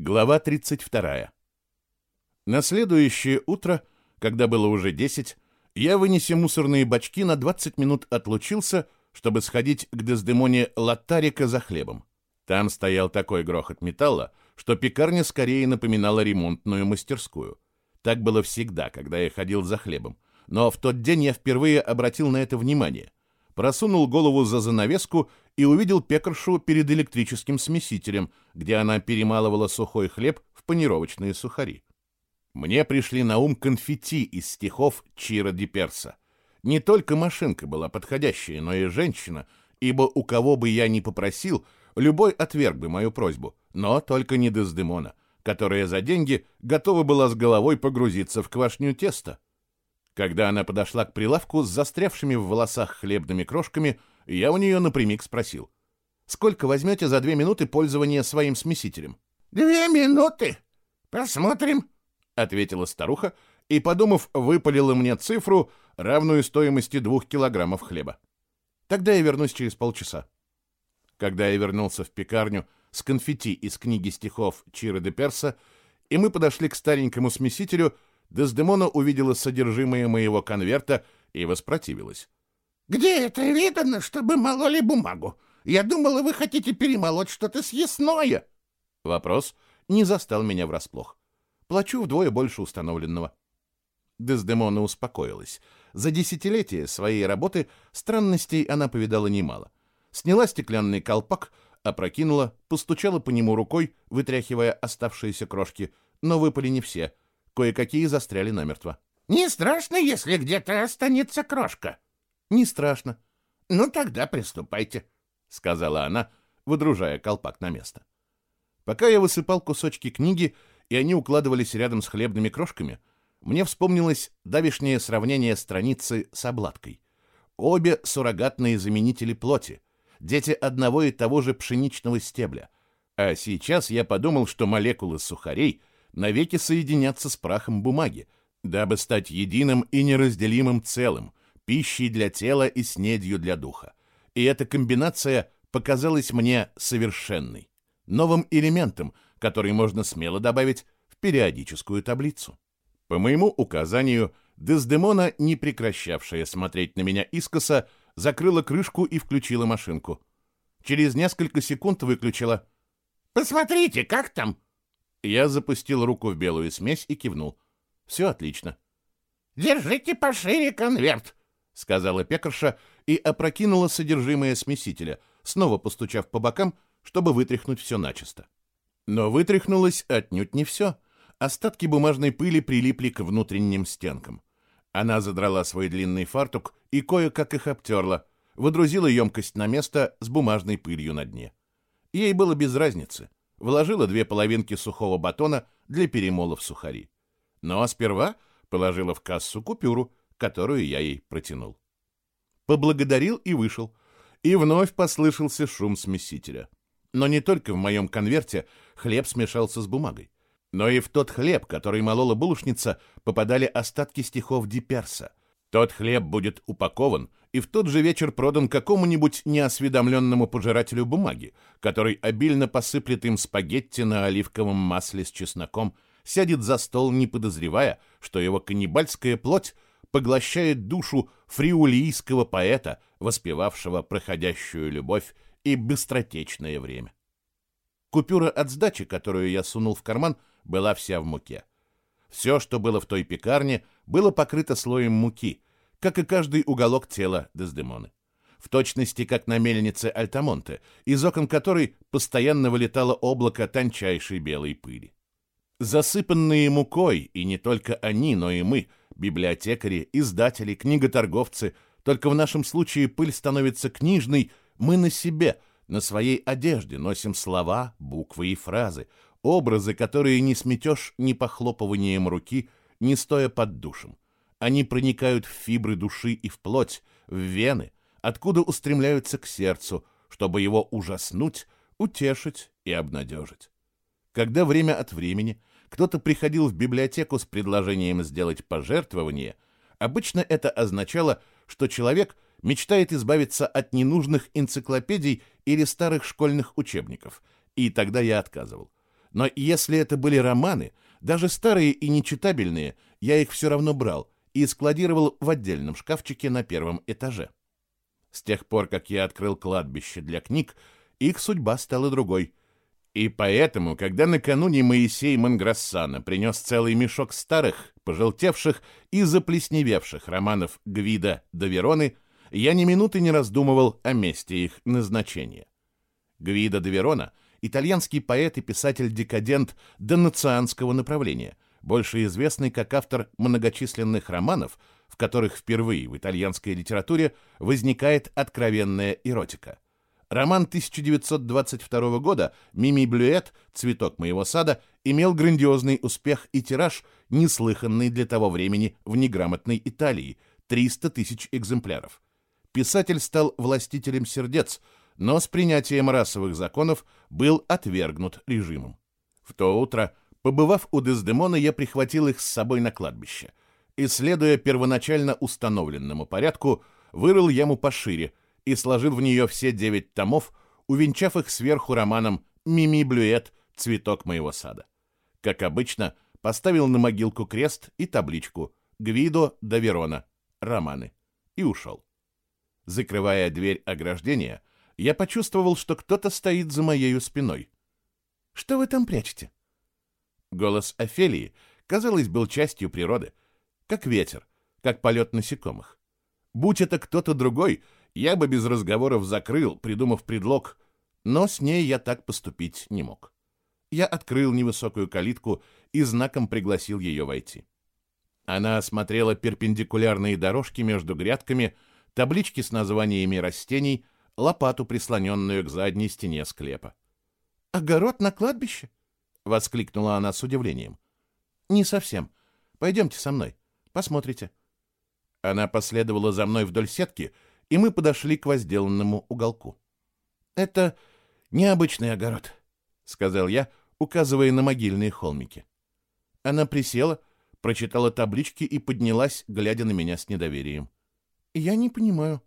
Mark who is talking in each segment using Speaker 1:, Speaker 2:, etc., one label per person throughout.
Speaker 1: Глава 32. На следующее утро, когда было уже 10, я, вынеся мусорные бачки, на 20 минут отлучился, чтобы сходить к Дездемоне Латтарика за хлебом. Там стоял такой грохот металла, что пекарня скорее напоминала ремонтную мастерскую. Так было всегда, когда я ходил за хлебом. Но в тот день я впервые обратил на это внимание. Просунул голову за занавеску и увидел пекаршу перед электрическим смесителем, где она перемалывала сухой хлеб в панировочные сухари. Мне пришли на ум конфетти из стихов Чира Диперса. Не только машинка была подходящая, но и женщина, ибо у кого бы я ни попросил, любой отверг бы мою просьбу, но только не Дездемона, которая за деньги готова была с головой погрузиться в квашню теста. Когда она подошла к прилавку с застрявшими в волосах хлебными крошками, я у нее напрямик спросил. «Сколько возьмете за две минуты пользования своим смесителем?»
Speaker 2: «Две минуты? Посмотрим», —
Speaker 1: ответила старуха и, подумав, выпалила мне цифру, равную стоимости двух килограммов хлеба. «Тогда я вернусь через полчаса». Когда я вернулся в пекарню с конфетти из книги стихов Чира де Перса, и мы подошли к старенькому смесителю, Дездемона увидела содержимое моего конверта и воспротивилась.
Speaker 2: «Где это видано, чтобы мололи бумагу? Я думала, вы хотите перемолоть что-то съестное».
Speaker 1: Вопрос не застал меня врасплох. Плачу вдвое больше установленного. Дездемона успокоилась. За десятилетия своей работы странностей она повидала немало. Сняла стеклянный колпак, опрокинула, постучала по нему рукой, вытряхивая оставшиеся крошки, но выпали не все. Кое-какие застряли намертво.
Speaker 2: «Не страшно, если где-то останется крошка?»
Speaker 1: «Не страшно».
Speaker 2: «Ну, тогда приступайте», —
Speaker 1: сказала она, выдружая колпак на место. Пока я высыпал кусочки книги, и они укладывались рядом с хлебными крошками, мне вспомнилось давишнее сравнение страницы с обладкой. Обе суррогатные заменители плоти, дети одного и того же пшеничного стебля. А сейчас я подумал, что молекулы сухарей навеки соединятся с прахом бумаги, дабы стать единым и неразделимым целым, пищей для тела и снедью для духа. И эта комбинация показалась мне совершенной, новым элементом, который можно смело добавить в периодическую таблицу. По моему указанию, Дездемона, не прекращавшая смотреть на меня искоса, закрыла крышку и включила машинку. Через несколько секунд выключила.
Speaker 2: «Посмотрите, как там?»
Speaker 1: Я запустил руку в белую смесь и кивнул. «Все отлично».
Speaker 2: «Держите пошире конверт», — сказала пекарша и опрокинула содержимое смесителя, снова постучав по бокам, чтобы вытряхнуть все начисто.
Speaker 1: Но вытряхнулось отнюдь не все. Остатки бумажной пыли прилипли к внутренним стенкам. Она задрала свой длинный фартук и кое-как их обтерла, выдрузила емкость на место с бумажной пылью на дне. Ей было без разницы. Вложила две половинки сухого батона для перемола в сухари. Но сперва положила в кассу купюру, которую я ей протянул. Поблагодарил и вышел. И вновь послышался шум смесителя. Но не только в моем конверте хлеб смешался с бумагой, но и в тот хлеб, который молола булочница, попадали остатки стихов Диперса — тот хлеб будет упакован и в тот же вечер продан какому-нибудь неосведомленному пожирателю бумаги, который обильно посыплет им спагетти на оливковом масле с чесноком, сядет за стол, не подозревая, что его каннибальская плоть поглощает душу фриулийского поэта, воспевавшего проходящую любовь и быстротечное время. Купюра от сдачи, которую я сунул в карман, была вся в муке. Все, что было в той пекарне, было покрыто слоем муки, как и каждый уголок тела Дездемоны. В точности, как на мельнице Альтамонте, из окон которой постоянно вылетало облако тончайшей белой пыли. Засыпанные мукой, и не только они, но и мы, библиотекари, издатели, книготорговцы, только в нашем случае пыль становится книжной, мы на себе, на своей одежде носим слова, буквы и фразы, образы, которые не сметешь ни похлопыванием руки, ни стоя под душем. Они проникают в фибры души и в плоть, в вены, откуда устремляются к сердцу, чтобы его ужаснуть, утешить и обнадежить. Когда время от времени кто-то приходил в библиотеку с предложением сделать пожертвование, обычно это означало, что человек мечтает избавиться от ненужных энциклопедий или старых школьных учебников, и тогда я отказывал. Но если это были романы, даже старые и нечитабельные, я их все равно брал и складировал в отдельном шкафчике на первом этаже. С тех пор, как я открыл кладбище для книг, их судьба стала другой. И поэтому, когда накануне Моисей Манграссана принес целый мешок старых, пожелтевших и заплесневевших романов Гвида до Вероны, я ни минуты не раздумывал о месте их назначения. Гвида де Верона — итальянский поэт и писатель-декадент донацианского направления, больше известный как автор многочисленных романов, в которых впервые в итальянской литературе возникает откровенная эротика. Роман 1922 года «Мими Блюэт. Цветок моего сада» имел грандиозный успех и тираж, неслыханный для того времени в неграмотной Италии – 300 тысяч экземпляров. Писатель стал властителем сердец, но с принятием расовых законов был отвергнут режимом. В то утро, побывав у Дездемона, я прихватил их с собой на кладбище. И, следуя первоначально установленному порядку, вырыл яму пошире – и сложил в нее все девять томов, увенчав их сверху романом «Мими Блюэт. Цветок моего сада». Как обычно, поставил на могилку крест и табличку «Гвидо да Верона. Романы» и ушел. Закрывая дверь ограждения, я почувствовал, что кто-то стоит за моей спиной. «Что вы там прячете?» Голос Офелии, казалось, был частью природы, как ветер, как полет насекомых. Будь это кто-то другой, я бы без разговоров закрыл, придумав предлог, но с ней я так поступить не мог. Я открыл невысокую калитку и знаком пригласил ее войти. Она осмотрела перпендикулярные дорожки между грядками, таблички с названиями растений, лопату, прислоненную к задней стене склепа. «Огород на кладбище?» — воскликнула она с удивлением. «Не совсем. Пойдемте со мной. Посмотрите». Она последовала за мной вдоль сетки, и мы подошли к возделанному уголку. «Это необычный огород», — сказал я, указывая на могильные холмики. Она присела, прочитала таблички и поднялась, глядя на меня с недоверием. «Я не понимаю».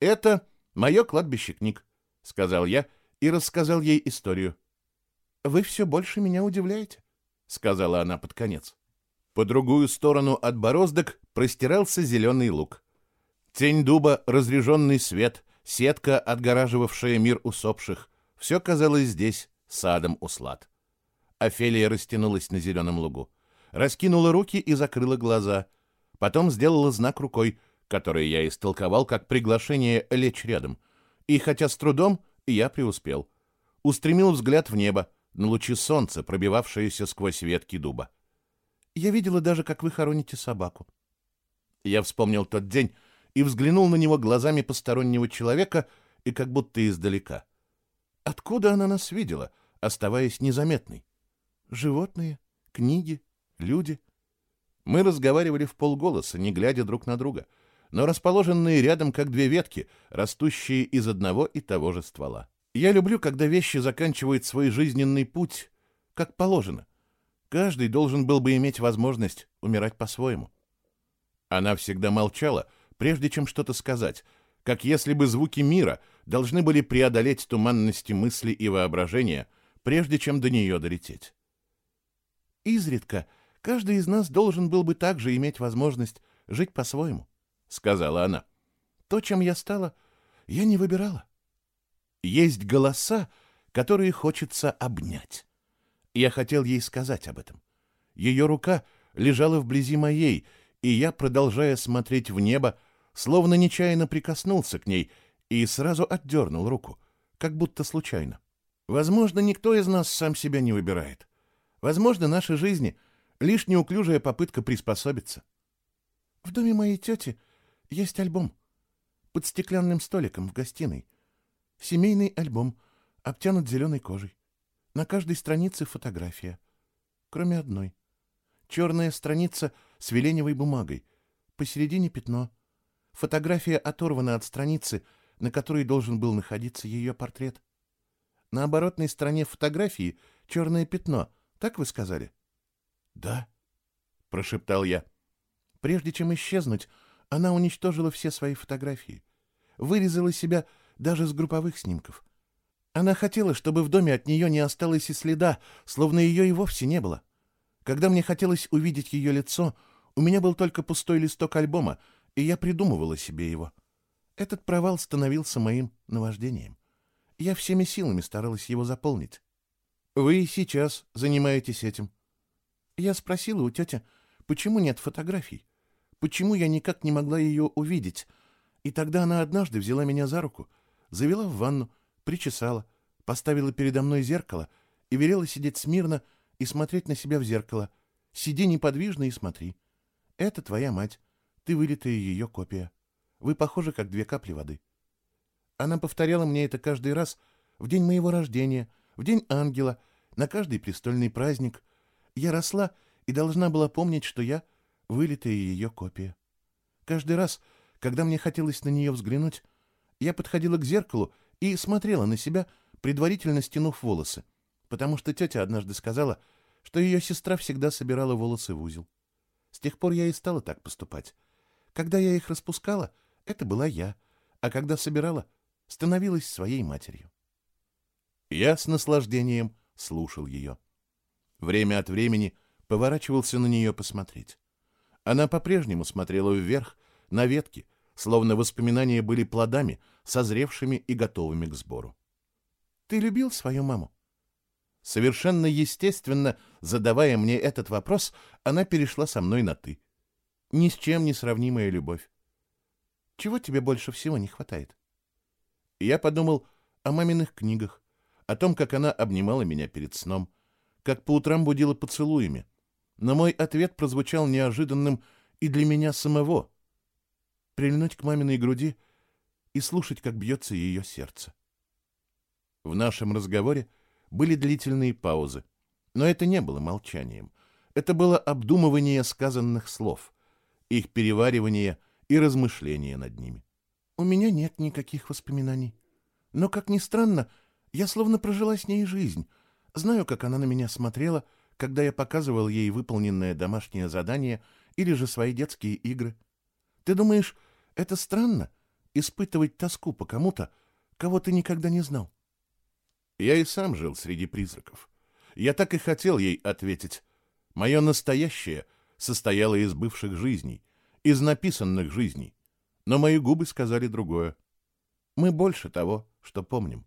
Speaker 1: «Это мое кладбище книг», — сказал я и рассказал ей историю. «Вы все больше меня удивляете», — сказала она под конец. По другую сторону от бороздок простирался зеленый луг. Тень дуба, разреженный свет, сетка, отгораживавшая мир усопших — все казалось здесь садом услад. Офелия растянулась на зеленом лугу, раскинула руки и закрыла глаза. Потом сделала знак рукой, который я истолковал как приглашение лечь рядом. И хотя с трудом, я преуспел. Устремил взгляд в небо, на лучи солнца, пробивавшиеся сквозь ветки дуба. Я видела даже, как вы хороните собаку. Я вспомнил тот день, и взглянул на него глазами постороннего человека и как будто издалека. Откуда она нас видела, оставаясь незаметной? Животные, книги, люди. Мы разговаривали в полголоса, не глядя друг на друга, но расположенные рядом как две ветки, растущие из одного и того же ствола. Я люблю, когда вещи заканчивают свой жизненный путь, как положено. Каждый должен был бы иметь возможность умирать по-своему. Она всегда молчала, прежде чем что-то сказать, как если бы звуки мира должны были преодолеть туманности мысли и воображения, прежде чем до нее долететь. «Изредка каждый из нас должен был бы также иметь возможность жить по-своему», — сказала она. «То, чем я стала, я не выбирала. Есть голоса, которые хочется обнять. Я хотел ей сказать об этом. Ее рука лежала вблизи моей, и я, продолжая смотреть в небо, словно нечаянно прикоснулся к ней и сразу отдернул руку, как будто случайно. Возможно, никто из нас сам себя не выбирает. Возможно, наша жизни — лишь неуклюжая попытка приспособиться. В доме моей тети есть альбом под стеклянным столиком в гостиной. Семейный альбом, обтянут зеленой кожей. На каждой странице фотография, кроме одной. Черная страница с веленевой бумагой, посередине пятно — Фотография оторвана от страницы, на которой должен был находиться ее портрет. На оборотной стороне фотографии черное пятно, так вы сказали? — Да, — прошептал я. Прежде чем исчезнуть, она уничтожила все свои фотографии. Вырезала себя даже с групповых снимков.
Speaker 2: Она хотела, чтобы в доме от нее не осталось и следа, словно ее и вовсе не было. Когда мне хотелось увидеть ее лицо, у меня был только пустой листок альбома, и я придумывала себе его. Этот провал становился моим наваждением. Я всеми силами старалась его заполнить. Вы сейчас занимаетесь этим. Я спросила у тети, почему нет фотографий, почему я никак не могла ее увидеть, и тогда она однажды взяла меня за руку, завела в ванну, причесала, поставила передо мной зеркало и велела сидеть смирно и смотреть на себя в зеркало. Сиди неподвижно и смотри. Это твоя мать, ты вылитая ее копия. Вы похожи, как две капли воды. Она повторяла мне это каждый раз в день моего рождения, в день ангела, на каждый престольный праздник. Я росла и должна была помнить, что я вылитая ее копия. Каждый раз, когда мне хотелось на нее взглянуть, я подходила к зеркалу и смотрела на себя, предварительно стянув волосы, потому что тетя однажды сказала, что ее сестра всегда собирала волосы в узел. С тех пор я и стала так поступать. Когда я их распускала, это была я, а когда собирала, становилась своей матерью. Я с наслаждением слушал ее. Время от времени поворачивался на нее посмотреть. Она по-прежнему смотрела вверх, на ветки, словно воспоминания были плодами, созревшими и готовыми к сбору. «Ты любил свою маму?» Совершенно естественно, задавая мне этот вопрос, она перешла со мной на «ты». Ни с чем не сравнимая любовь. Чего тебе больше всего не хватает? Я подумал о маминых книгах, о том, как она обнимала меня перед сном, как по утрам будила поцелуями. Но мой ответ прозвучал неожиданным и для меня самого. Прильнуть к маминой груди и слушать, как бьется ее сердце. В нашем разговоре были длительные паузы, но это не было молчанием. Это было обдумывание сказанных слов, их переваривание и размышление над ними. У меня нет никаких воспоминаний. Но, как ни странно, я словно прожила с ней жизнь. Знаю, как она на меня смотрела, когда я показывал ей выполненное домашнее задание или же свои детские игры. Ты думаешь, это странно — испытывать тоску по кому-то, кого ты никогда не знал? Я и сам жил среди призраков. Я так и хотел ей ответить. Мое настоящее состояло из бывших жизней, из написанных жизней. Но мои губы сказали другое. Мы больше того, что помним.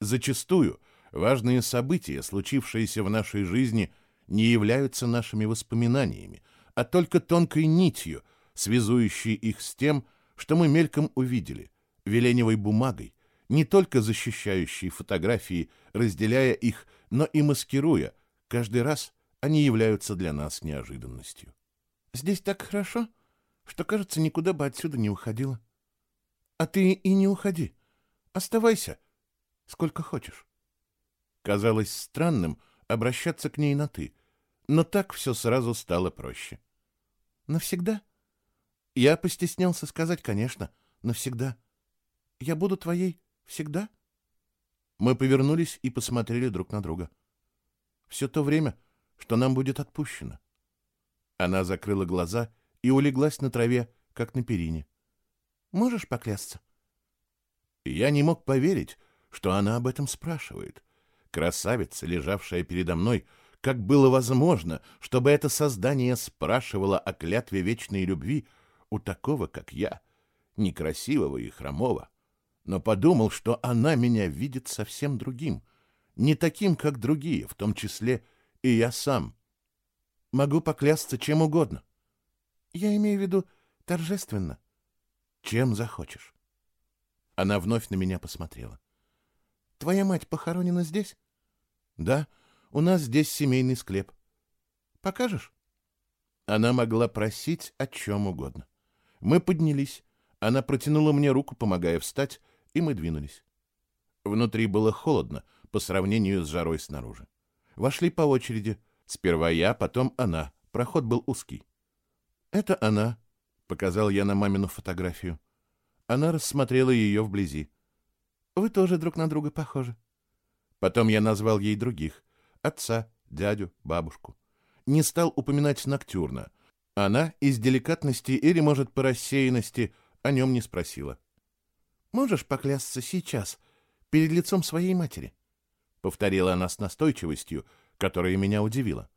Speaker 2: Зачастую важные события, случившиеся в нашей жизни, не являются нашими воспоминаниями, а только тонкой нитью, связующей их с тем, что мы мельком увидели, веленевой бумагой, не только защищающей фотографии, разделяя их, но и маскируя. Каждый раз они являются для нас неожиданностью. «Здесь так хорошо, что, кажется, никуда бы отсюда не уходила. А ты и не уходи. Оставайся, сколько хочешь. Казалось странным обращаться к ней на «ты», но так все сразу стало проще. «Навсегда?» Я постеснялся сказать, конечно, навсегда. «Я буду твоей всегда?» Мы повернулись и посмотрели друг на друга. Все то время, что нам будет отпущено. Она закрыла глаза и улеглась на траве, как на перине. «Можешь поклясться?» Я не мог поверить, что она об этом спрашивает. Красавица, лежавшая передо мной, как было возможно, чтобы это создание спрашивало о клятве вечной любви у такого, как я, некрасивого и хромого. Но подумал, что она меня видит совсем другим, не таким, как другие, в том числе и я сам. Могу поклясться чем угодно. Я имею в виду торжественно. Чем захочешь. Она вновь на меня посмотрела. Твоя мать похоронена здесь? Да, у нас здесь семейный склеп. Покажешь? Она могла просить о чем угодно. Мы поднялись. Она протянула мне руку, помогая встать, и мы двинулись. Внутри было холодно по сравнению с жарой снаружи. Вошли по очереди. Сперва я, потом она. Проход был узкий. «Это она», — показал я на мамину фотографию. Она рассмотрела ее вблизи. Вы тоже друг на друга похожи. Потом я назвал ей других. Отца, дядю, бабушку. Не стал упоминать Ноктюрна. Она из деликатности или, может, по рассеянности о нем не спросила. «Можешь поклясться сейчас, перед лицом своей матери. Повторила она с настойчивостью, которая меня удивила.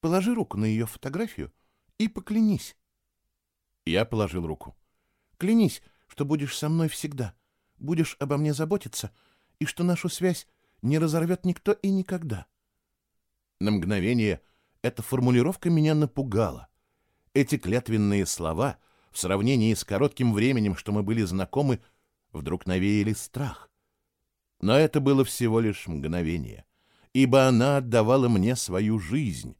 Speaker 2: Положи руку на ее фотографию и поклянись. Я положил руку. Клянись, что будешь со мной всегда, будешь обо мне заботиться, и что нашу связь не разорвет никто и никогда. На мгновение эта формулировка меня напугала. Эти клятвенные слова, в сравнении с коротким временем, что мы были знакомы, вдруг навеяли страх. Но это было всего лишь мгновение, ибо она отдавала мне свою жизнь,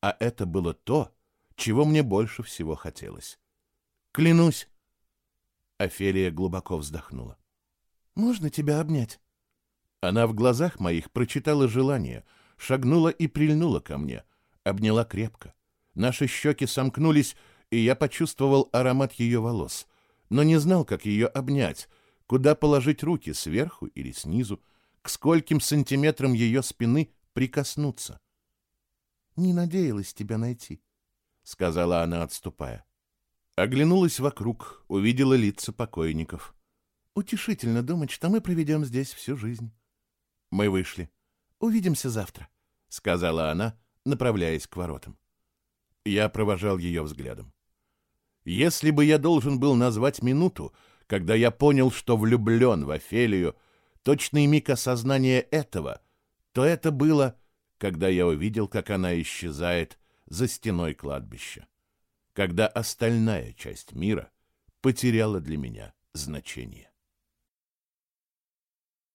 Speaker 2: а это было то, чего мне больше всего хотелось. Клянусь. Офелия глубоко вздохнула. Можно тебя обнять? Она в глазах моих прочитала желание, шагнула и прильнула ко мне, обняла крепко. Наши щеки сомкнулись, и я почувствовал аромат ее волос, но не знал, как ее обнять, куда положить руки, сверху или снизу, к скольким сантиметрам ее спины прикоснуться. «Не надеялась тебя найти», — сказала она, отступая. Оглянулась вокруг, увидела лица покойников. «Утешительно думать, что мы проведем здесь всю жизнь». Мы вышли. «Увидимся завтра», — сказала она, направляясь к воротам. Я провожал ее взглядом. Если бы я должен был назвать минуту, когда я понял, что влюблен в Офелию, точный миг осознания этого, то это было, когда я увидел, как она исчезает за стеной кладбища, когда остальная часть мира потеряла для меня значение.